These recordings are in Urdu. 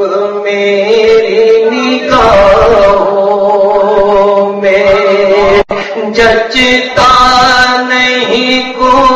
میری نکاح میں جچتا نہیں کو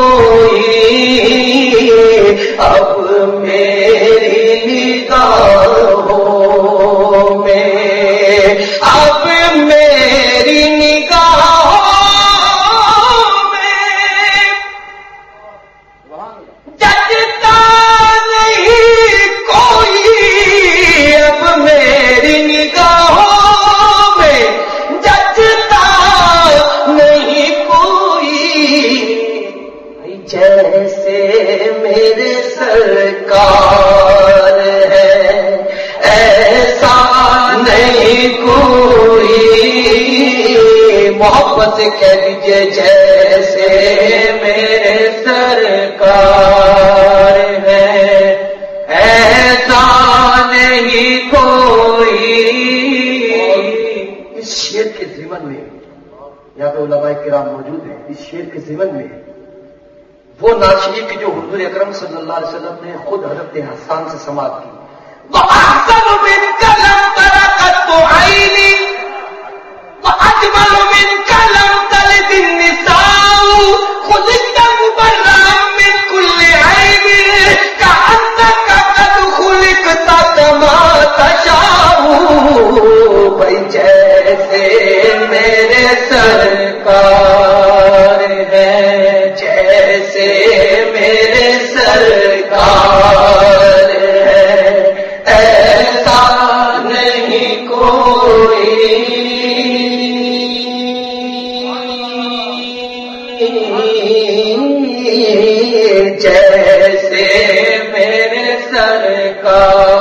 محبت کہہ دیجیے جیسے میرے سرکار ہے۔ ایسا نہیں کوئی۔ اس شیر کے ضمن میں یہاں پہ علماء کرام موجود ہیں اس شیر کے ضمن میں وہ ناشری کی جو حضور اکرم صلی اللہ علیہ وسلم نے خود حضرت حسان سے سماعت کی۔ سرکار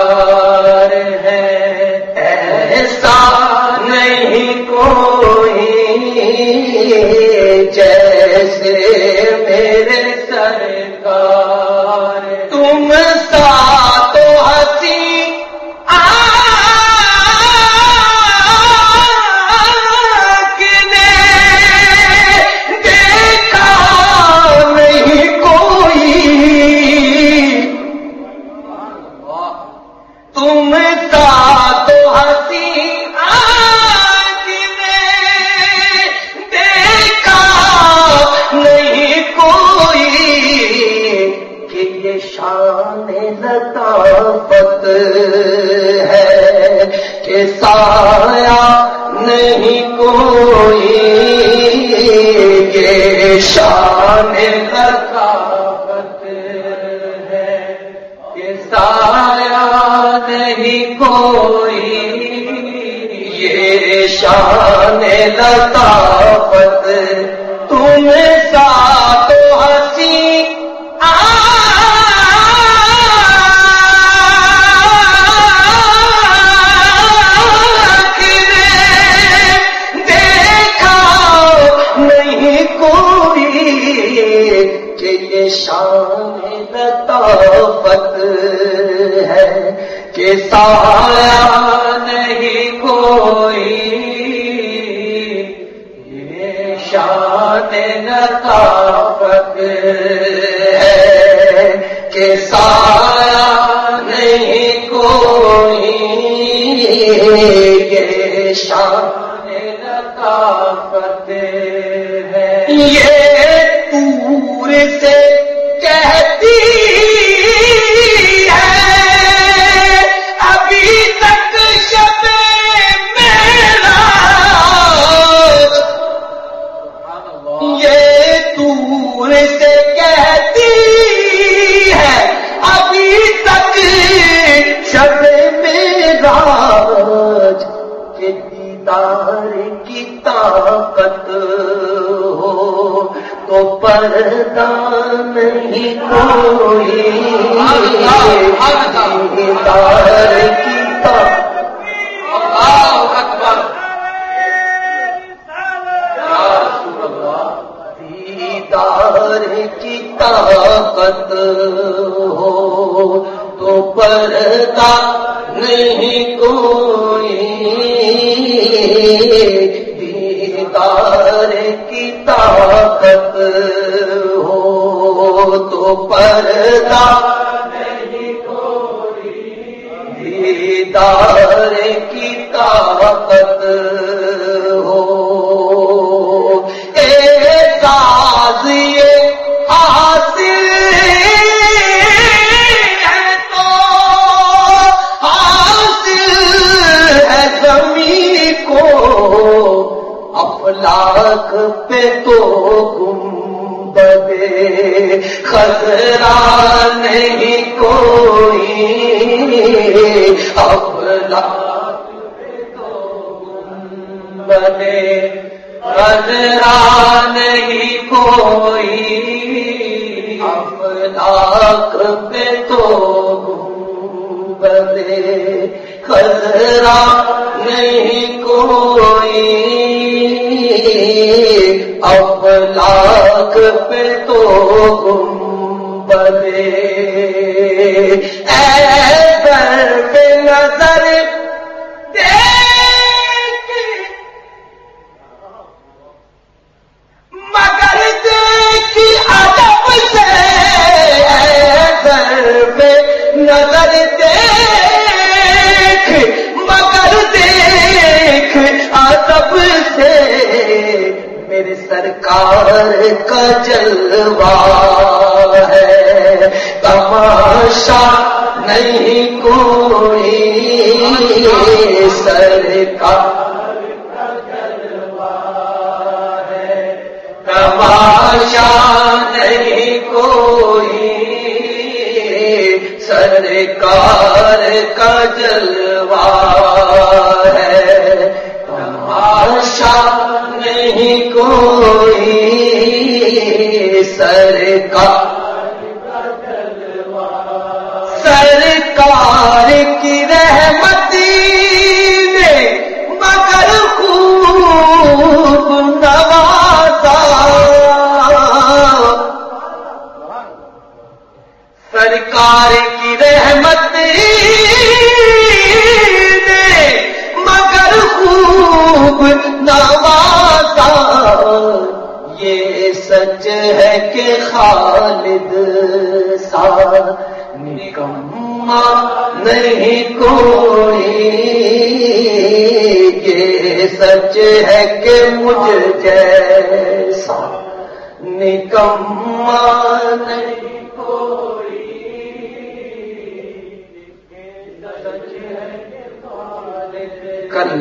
یہ شان لطافت ہے کہ سایہ نہیں کوئی، یہ شان لطافت ہے کہ سایہ نہیں کوئی، یہ شان لطافت تم یہ لطافت ہے کہ سایہ نہیں کوئی۔ یہ شان لطافت ہے کہ سایہ کہتی ہے۔ ابھی تک شب میرا۔ یہ دور سے کہتی ہے۔ ابھی تک شب میرا۔ کہ دیدار کی طاقت ہو تو پردہ نہیں کوئی دیدار کی طاقت ہو تو پردہ نہیں کوئی دیدار کی طاقت پردہ نہیں دیدار کی طاقت ہو۔ اے تازی تو حاصل ہے زمین نہیں کوئی افلاک پہ تو گنبدے خزرا نہیں کوئی افلاک پہ تو گنبدے خزرا نہیں کوئی ادب سے میرے سرکار کا جلوہ ہے۔ تماشا نہیں کوئی سرکار تماشا نہیں کوئی سرکار کا جلوہ کوئی سرکار سرکار سچ ہے کہ خالد سا نکما نہیں کوئی یہ سچ ہے کہ مجھ جیسا نکما نہیں کوئی کل